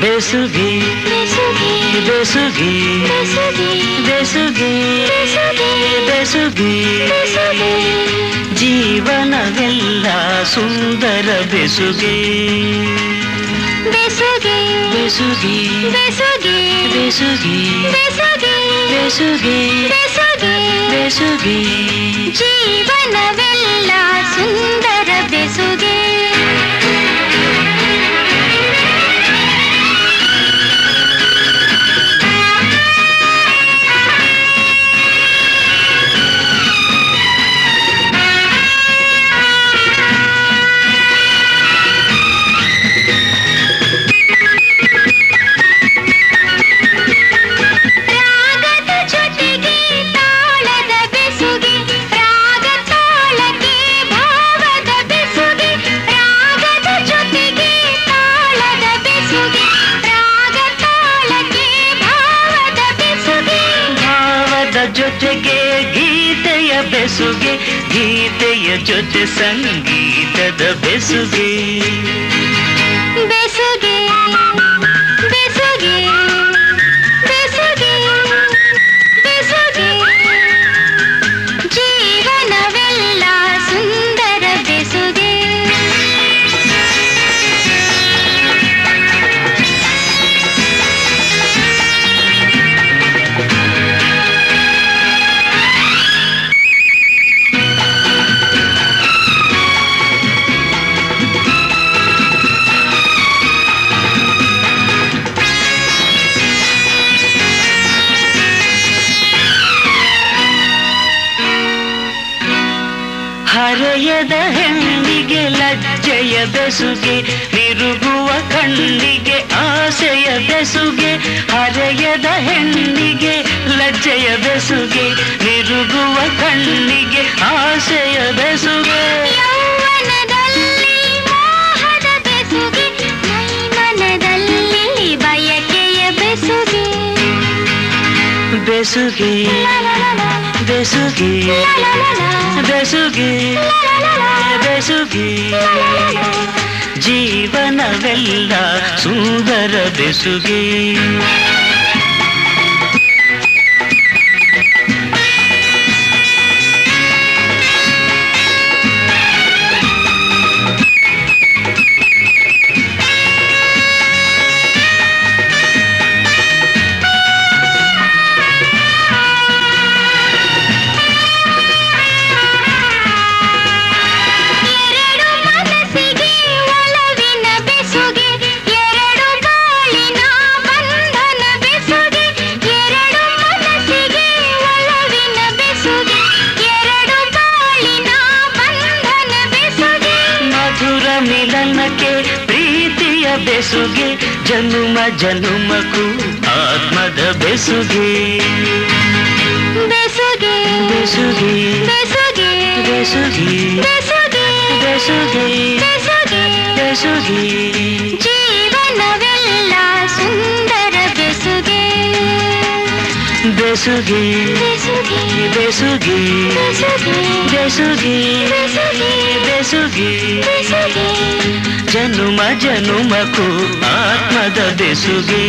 ಬೆಸುಗೆ ಬೆಸುಗೆ ಬೆಸುಗೆ ಬೆಸುಗೆ ಜೀವನವೆಲ್ಲ ಸುಂದರ ಬೆಸುಗೆ ಬೆಸುಗೆ ಬೆಸುಗೆ ಬೆಸುಗೆ ಬೆಸುಗೆ ಬೆಸುಗೆ ಬೆಸುಗೆ ಬೆಸುಗೆ ಜೊತೆಗೆ ಗೀತೆಯ ಬೆಸುಗೆ ಗೀತೆಯ ಜೊತೆ ಸಂಗೀತದ ಬೆಸುಗೆ ಬೆಸುಗೆ ಹರೆಯದ ಹೆಣ್ಣಿಗೆ ಲಜ್ಜೆಯ ಬೆಸುಗೆ ತಿರುಗುವ ಕಣ್ಣಿಗೆ ಆಸೆಯ ಬೆಸುಗೆ ಹರೆಯದ ಹೆಣ್ಣಿಗೆ ಲಜ್ಜೆಯ ಬೆಸುಗೆ ತಿರುಗುವ ಕಣ್ಣಿಗೆ ಆಸೆಯ ಬೆಸುಗೆ. ಬೆಸುಗೆ ಬೆಸುಗೆ. ದೇಶುಗೆ ದೇಶುಗೆ ದೇಶುಗೆ ಜೀವನವೆಲ್ಲ ಸುಂದರ ದೇಶುಗೆ ಬೆಸುಗೆ ಜನುಮ ಜನುಮಕ್ಕೂ ಆತ್ಮದ ಬೆಸುಗೆ ಬೆಸುಗೆ ಬೆಸುಗೆ ಬೆಸುಗೆ बेसुगी बेसुगी बेसुगी बेसुगी जनुम जनुमकु आत्मद बेसुगी।